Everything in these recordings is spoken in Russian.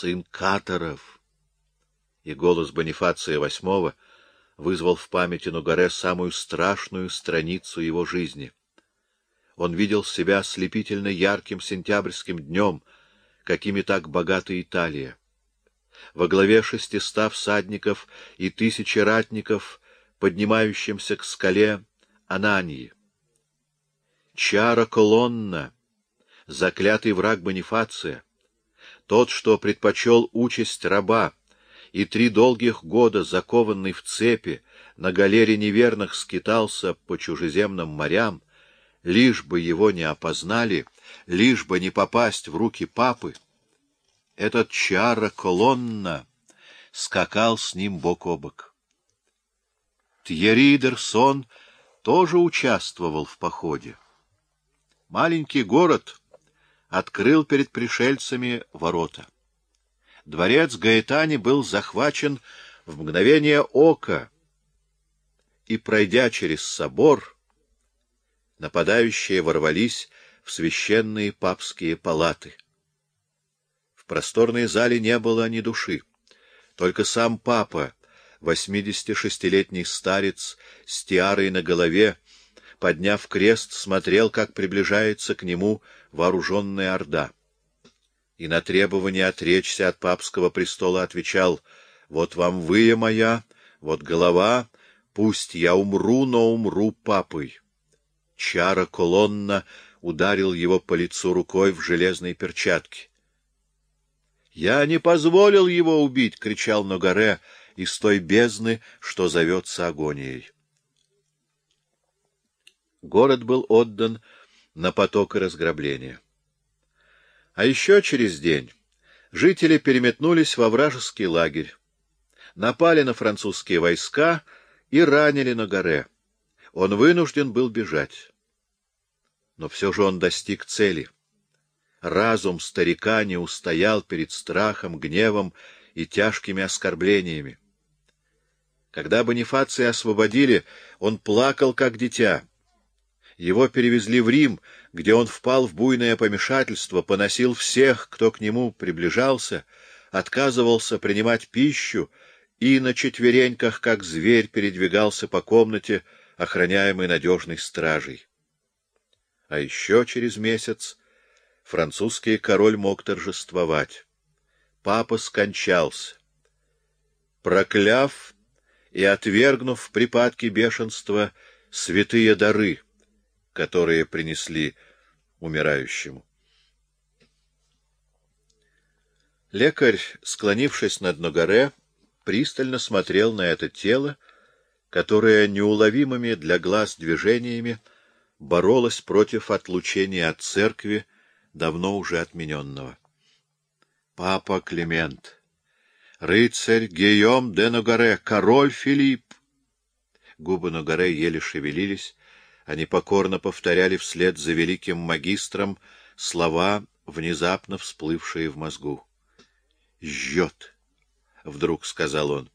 сын Каторов. И голос Бонифация VIII вызвал в памяти Нугаре самую страшную страницу его жизни. Он видел себя слепительно ярким сентябрьским днем, какими так богата Италия. Во главе шестиста всадников и тысячи ратников, поднимающимся к скале Анании. Чара Колонна, заклятый враг Бонифация, тот, что предпочел участь раба, и три долгих года, закованный в цепи, на галере неверных скитался по чужеземным морям, лишь бы его не опознали, лишь бы не попасть в руки папы, этот чара колонна скакал с ним бок о бок. Тьерри Дерсон тоже участвовал в походе. Маленький город открыл перед пришельцами ворота. Дворец Гаэтани был захвачен в мгновение ока, и, пройдя через собор, нападающие ворвались в священные папские палаты. В просторной зале не было ни души. Только сам папа, восьмидесятишестилетний старец с тиарой на голове, подняв крест, смотрел, как приближается к нему вооруженная орда и на требование отречься от папского престола отвечал «Вот вам выя моя, вот голова, пусть я умру, но умру папой». Чара колонна ударил его по лицу рукой в железной перчатке. «Я не позволил его убить!» — кричал Ногаре из той бездны, что зовется агонией. Город был отдан на поток и разграбление. А еще через день жители переметнулись во вражеский лагерь, напали на французские войска и ранили на горе. Он вынужден был бежать. Но все же он достиг цели. Разум старика не устоял перед страхом, гневом и тяжкими оскорблениями. Когда Бонифация освободили, он плакал, как дитя. Его перевезли в Рим, где он впал в буйное помешательство, поносил всех, кто к нему приближался, отказывался принимать пищу и на четвереньках, как зверь, передвигался по комнате, охраняемой надежной стражей. А еще через месяц французский король мог торжествовать. Папа скончался. Прокляв и отвергнув в припадке бешенства святые дары — которые принесли умирающему. Лекарь, склонившись над Ногаре, пристально смотрел на это тело, которое неуловимыми для глаз движениями боролось против отлучения от церкви, давно уже отмененного. Папа Климент, рыцарь Гийом де Ногаре, король Филипп! Губы Ногаре еле шевелились, они покорно повторяли вслед за великим магистром слова, внезапно всплывшие в мозгу. «Жжет!» — вдруг сказал он.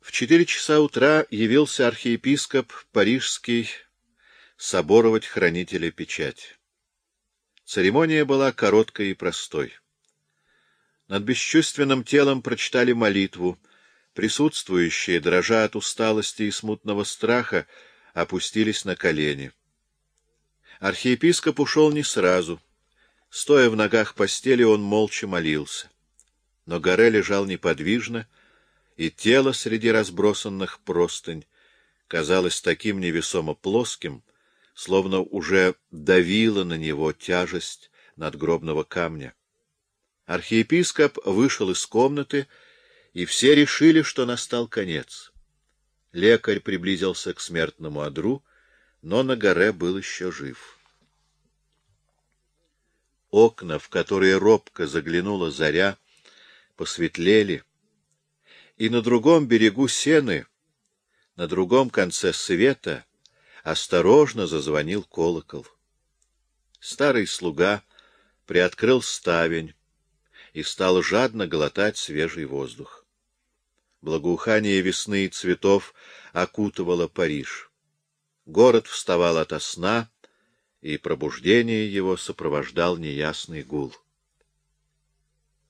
В четыре часа утра явился архиепископ Парижский соборовать хранителя печать. Церемония была короткой и простой. Над бесчувственным телом прочитали молитву, Присутствующие, дрожа от усталости и смутного страха, опустились на колени. Архиепископ ушел не сразу. Стоя в ногах постели, он молча молился. Но Горе лежал неподвижно, и тело среди разбросанных простынь казалось таким невесомо плоским, словно уже давила на него тяжесть надгробного камня. Архиепископ вышел из комнаты и все решили, что настал конец. Лекарь приблизился к смертному одру, но на горе был еще жив. Окна, в которые робко заглянула заря, посветлели, и на другом берегу сены, на другом конце света, осторожно зазвонил колокол. Старый слуга приоткрыл ставень и стал жадно глотать свежий воздух. Благоухание весны и цветов окутывало Париж. Город вставал ото сна, и пробуждение его сопровождал неясный гул.